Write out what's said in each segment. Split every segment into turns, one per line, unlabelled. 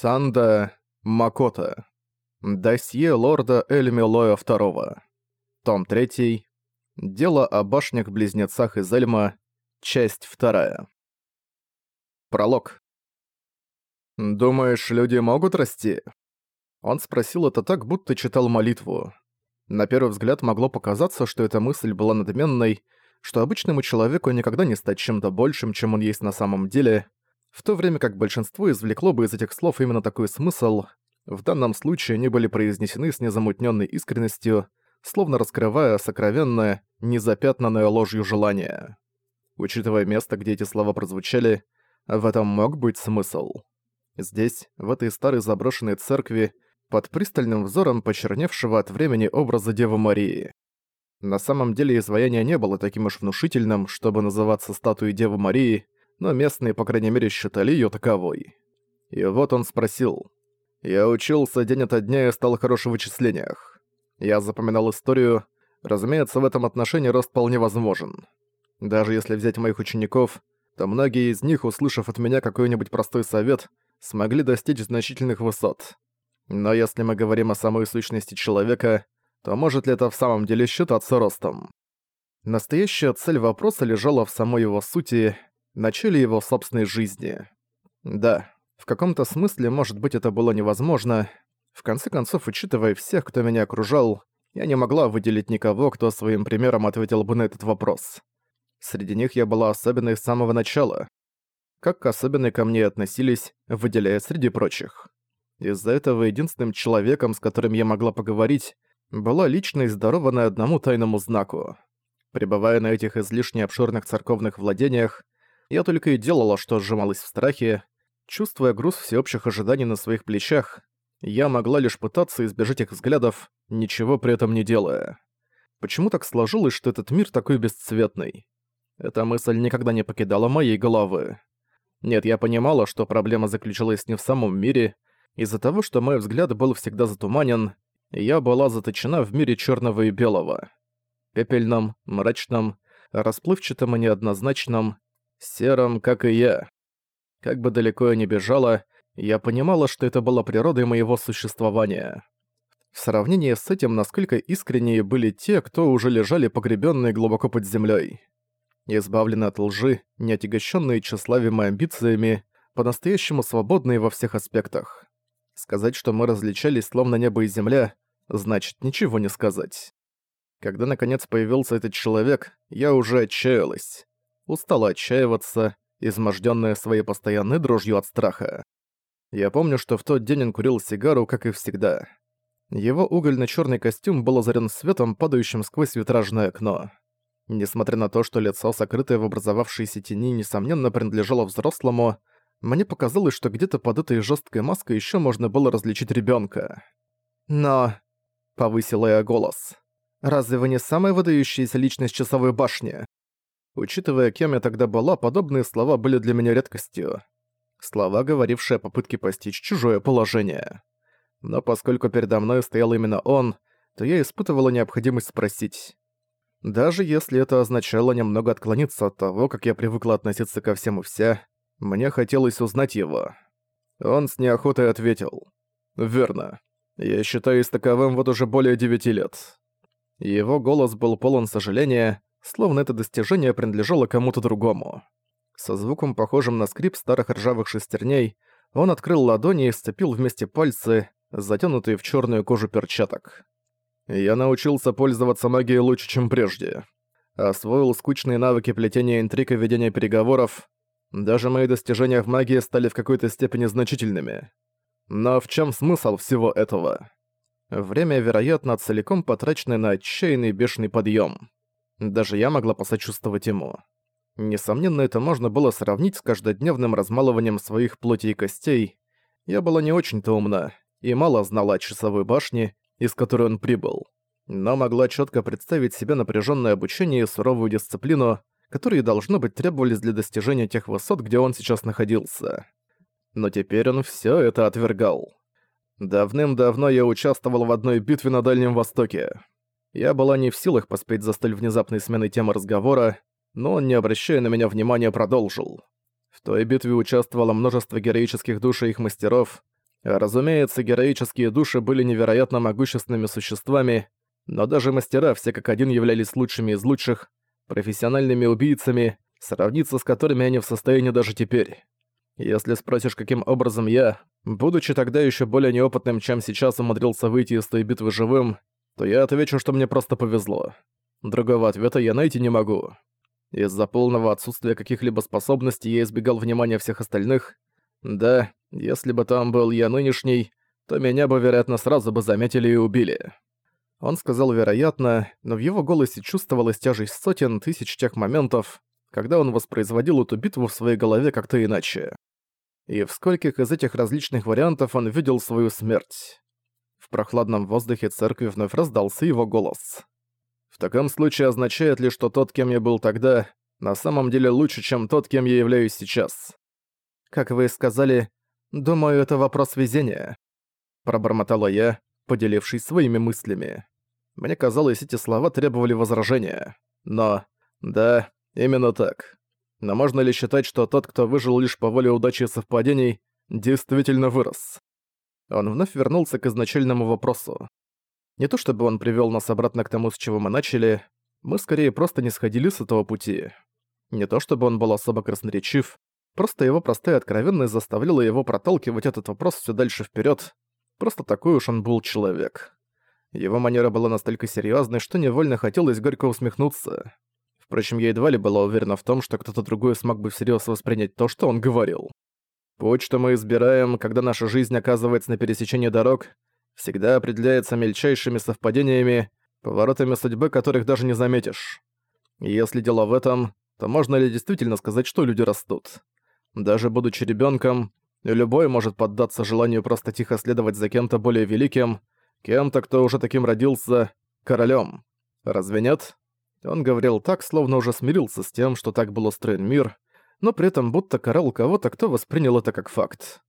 Санда Макота. Досье лорда Эльмилоя II. Том 3. Дело о башнях-близнецах из Эльма. Часть 2. Пролог. «Думаешь, люди могут расти?» Он спросил это так, будто читал молитву. На первый взгляд могло показаться, что эта мысль была надменной, что обычному человеку никогда не стать чем-то большим, чем он есть на самом деле, в то время как большинство извлекло бы из этих слов именно такой смысл, в данном случае они были произнесены с незамутненной искренностью, словно раскрывая сокровенное, незапятнанное ложью желание. Учитывая место, где эти слова прозвучали, в этом мог быть смысл. Здесь, в этой старой заброшенной церкви, под пристальным взором почерневшего от времени образа Девы Марии. На самом деле изваяние не было таким уж внушительным, чтобы называться статуей Девы Марии, но местные, по крайней мере, считали её таковой. И вот он спросил. «Я учился день ото дня и стал хорош в вычислениях. Я запоминал историю. Разумеется, в этом отношении рост вполне возможен. Даже если взять моих учеников, то многие из них, услышав от меня какой-нибудь простой совет, смогли достичь значительных высот. Но если мы говорим о самой сущности человека, то может ли это в самом деле считаться ростом? Настоящая цель вопроса лежала в самой его сути, начале его собственной жизни. Да, в каком-то смысле, может быть, это было невозможно. В конце концов, учитывая всех, кто меня окружал, я не могла выделить никого, кто своим примером ответил бы на этот вопрос. Среди них я была особенной с самого начала. Как к особенной ко мне относились, выделяя среди прочих. Из-за этого единственным человеком, с которым я могла поговорить, была личность, дарованная одному тайному знаку. Пребывая на этих излишне обширных церковных владениях, я только и делала, что сжималась в страхе. Чувствуя груз всеобщих ожиданий на своих плечах, я могла лишь пытаться избежать их взглядов, ничего при этом не делая. Почему так сложилось, что этот мир такой бесцветный? Эта мысль никогда не покидала моей головы. Нет, я понимала, что проблема заключалась не в самом мире. Из-за того, что мой взгляд был всегда затуманен, я была заточена в мире черного и белого. Пепельном, мрачном, расплывчатом и неоднозначном, серым, как и я. Как бы далеко я ни бежала, я понимала, что это была природой моего существования. В сравнении с этим, насколько искренние были те, кто уже лежали погребенные глубоко под землей. Избавленные от лжи, не отягощенные тщеславием и амбициями, по-настоящему свободные во всех аспектах. Сказать, что мы различались словно небо и земля, значит ничего не сказать. Когда наконец появился этот человек, я уже отчаялась устала отчаиваться, измождённая своей постоянной дрожью от страха. Я помню, что в тот день он курил сигару, как и всегда. Его угольно-чёрный костюм был озарен светом, падающим сквозь витражное окно. Несмотря на то, что лицо, сокрытое в образовавшейся тени, несомненно принадлежало взрослому, мне показалось, что где-то под этой жесткой маской еще можно было различить ребенка. «Но...» — повысила я голос. «Разве вы не самая выдающаяся личность часовой башни?» Учитывая, кем я тогда была, подобные слова были для меня редкостью. Слова, говорившие о попытке постичь чужое положение. Но поскольку передо мной стоял именно он, то я испытывала необходимость спросить. Даже если это означало немного отклониться от того, как я привыкла относиться ко всем и вся, мне хотелось узнать его. Он с неохотой ответил. «Верно. Я считаюсь таковым вот уже более девяти лет». Его голос был полон сожаления, словно это достижение принадлежало кому-то другому. Со звуком, похожим на скрип старых ржавых шестерней, он открыл ладони и сцепил вместе пальцы, затянутые в черную кожу перчаток. Я научился пользоваться магией лучше, чем прежде. Освоил скучные навыки плетения интриг и ведения переговоров. Даже мои достижения в магии стали в какой-то степени значительными. Но в чем смысл всего этого? Время, вероятно, целиком потраченное на отчаянный бешеный подъем. Даже я могла посочувствовать ему. Несомненно, это можно было сравнить с каждодневным размалыванием своих плоти и костей. Я была не очень-то умна и мало знала о часовой башне, из которой он прибыл. Но могла четко представить себе напряженное обучение и суровую дисциплину, которые, должно быть, требовались для достижения тех высот, где он сейчас находился. Но теперь он все это отвергал. Давным-давно я участвовал в одной битве на Дальнем Востоке. Я была не в силах поспеть за столь внезапной сменой темы разговора, но он, не обращая на меня внимания, продолжил. В той битве участвовало множество героических душ и их мастеров. Разумеется, героические души были невероятно могущественными существами, но даже мастера все как один являлись лучшими из лучших, профессиональными убийцами, сравниться с которыми они в состоянии даже теперь. Если спросишь, каким образом я, будучи тогда еще более неопытным, чем сейчас, умудрился выйти из той битвы живым, то я отвечу, что мне просто повезло. Другого ответа я найти не могу. Из-за полного отсутствия каких-либо способностей я избегал внимания всех остальных. Да, если бы там был я нынешний, то меня бы, вероятно, сразу бы заметили и убили. Он сказал «вероятно», но в его голосе чувствовалась тяжесть сотен тысяч тех моментов, когда он воспроизводил эту битву в своей голове как-то иначе. И в скольких из этих различных вариантов он видел свою смерть. В прохладном воздухе церкви вновь раздался его голос. В таком случае означает ли, что тот, кем я был тогда, на самом деле лучше, чем тот, кем я являюсь сейчас? Как вы сказали, думаю, это вопрос везения. Пробормотала я, поделившись своими мыслями. Мне казалось, эти слова требовали возражения. Но, да, именно так. Но можно ли считать, что тот, кто выжил лишь по воле удачи и совпадений, действительно вырос? Он вновь вернулся к изначальному вопросу. Не то чтобы он привел нас обратно к тому, с чего мы начали, мы скорее просто не сходили с этого пути. Не то чтобы он был особо красноречив, просто его простая откровенность заставляла его проталкивать этот вопрос все дальше вперед. Просто такой уж он был человек. Его манера была настолько серьезной, что невольно хотелось горько усмехнуться. Впрочем, я едва ли была уверена в том, что кто-то другой смог бы всерьез воспринять то, что он говорил. Путь, что мы избираем, когда наша жизнь оказывается на пересечении дорог, всегда определяется мельчайшими совпадениями, поворотами судьбы, которых даже не заметишь. И если дело в этом, то можно ли действительно сказать, что люди растут? Даже будучи ребенком, любой может поддаться желанию просто тихо следовать за кем-то более великим, кем-то, кто уже таким родился, королем. Разве нет? Он говорил так, словно уже смирился с тем, что так был устроен мир, но при этом будто карал кого-то, кто воспринял это как факт.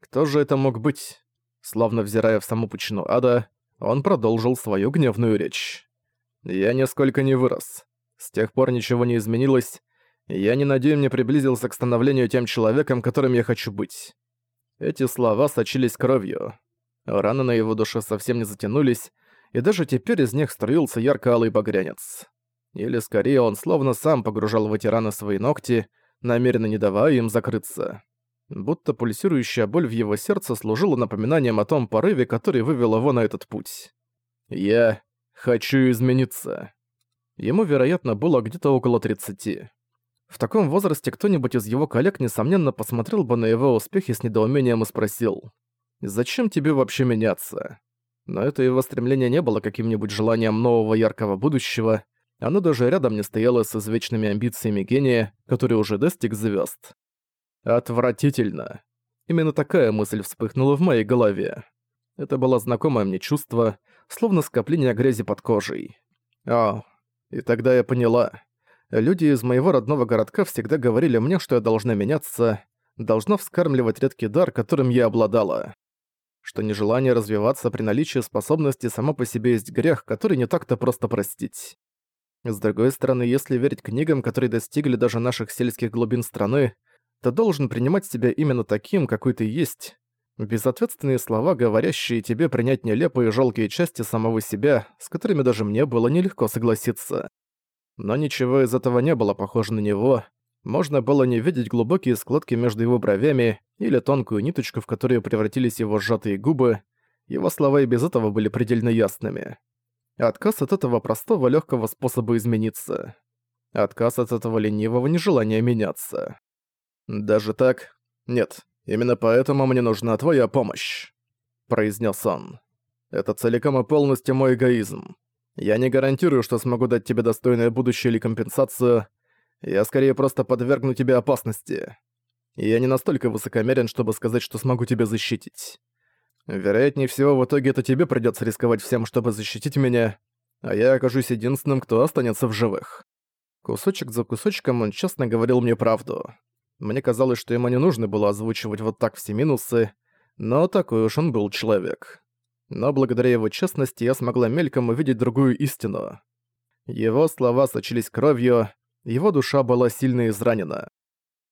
Кто же это мог быть? Словно взирая в саму пучину ада, он продолжил свою гневную речь. «Я нисколько не вырос. С тех пор ничего не изменилось, я ни на день не приблизился к становлению тем человеком, которым я хочу быть». Эти слова сочились кровью. Раны на его душе совсем не затянулись, и даже теперь из них струился ярко-алый багрянец. Или скорее он словно сам погружал в эти раны свои ногти, намеренно не давая им закрыться будто пульсирующая боль в его сердце служила напоминанием о том порыве, который вывел его на этот путь. «Я хочу измениться». Ему, вероятно, было где-то около 30. В таком возрасте кто-нибудь из его коллег, несомненно, посмотрел бы на его успехи с недоумением и спросил, «Зачем тебе вообще меняться?» Но это его стремление не было каким-нибудь желанием нового яркого будущего, оно даже рядом не стояло с извечными амбициями гения, который уже достиг звезд. Отвратительно. Именно такая мысль вспыхнула в моей голове. Это было знакомое мне чувство, словно скопление грязи под кожей. О, и тогда я поняла. Люди из моего родного городка всегда говорили мне, что я должна меняться, должна вскармливать редкий дар, которым я обладала. Что нежелание развиваться при наличии способности само по себе есть грех, который не так-то просто простить. С другой стороны, если верить книгам, которые достигли даже наших сельских глубин страны, ты должен принимать себя именно таким, какой ты есть. Безответственные слова, говорящие тебе принять нелепые и жалкие части самого себя, с которыми даже мне было нелегко согласиться. Но ничего из этого не было похоже на него. Можно было не видеть глубокие складки между его бровями или тонкую ниточку, в которую превратились его сжатые губы. Его слова и без этого были предельно ясными. Отказ от этого простого легкого способа измениться. Отказ от этого ленивого нежелания меняться. «Даже так? Нет, именно поэтому мне нужна твоя помощь», — произнес он. «Это целиком и полностью мой эгоизм. Я не гарантирую, что смогу дать тебе достойное будущее или компенсацию. Я скорее просто подвергну тебе опасности. Я не настолько высокомерен, чтобы сказать, что смогу тебя защитить. Вероятнее всего, в итоге это тебе придётся рисковать всем, чтобы защитить меня, а я окажусь единственным, кто останется в живых». Кусочек за кусочком он честно говорил мне правду. Мне казалось, что ему не нужно было озвучивать вот так все минусы, но такой уж он был человек. Но благодаря его честности я смогла мельком увидеть другую истину. Его слова сочились кровью, его душа была сильно изранена.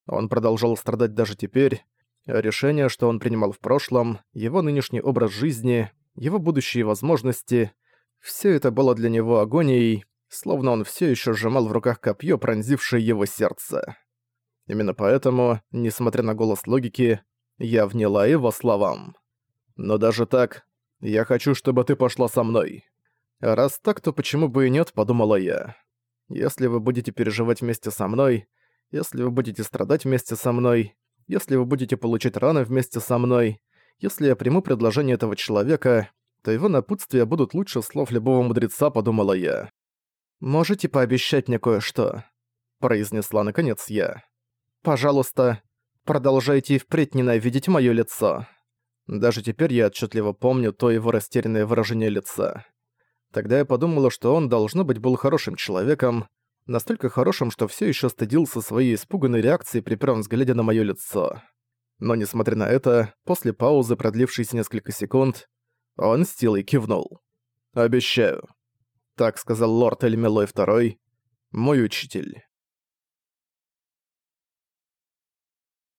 Он продолжал страдать даже теперь, Решение, что он принимал в прошлом, его нынешний образ жизни, его будущие возможности — все это было для него агонией, словно он все еще сжимал в руках копье, пронзившее его сердце. Именно поэтому, несмотря на голос логики, я вняла его словам. «Но даже так, я хочу, чтобы ты пошла со мной». «Раз так, то почему бы и нет?» – подумала я. «Если вы будете переживать вместе со мной, если вы будете страдать вместе со мной, если вы будете получить раны вместе со мной, если я приму предложение этого человека, то его напутствия будут лучше слов любого мудреца», – подумала я. «Можете пообещать мне кое-что?» – произнесла наконец я. «Пожалуйста, продолжайте и впредь ненавидеть моё лицо». Даже теперь я отчетливо помню то его растерянное выражение лица. Тогда я подумала, что он, должно быть, был хорошим человеком, настолько хорошим, что все еще стыдился своей испуганной реакции при первом взгляде на мое лицо. Но несмотря на это, после паузы, продлившейся несколько секунд, он с силой кивнул. «Обещаю», — так сказал лорд Эльмилой II, мой учитель.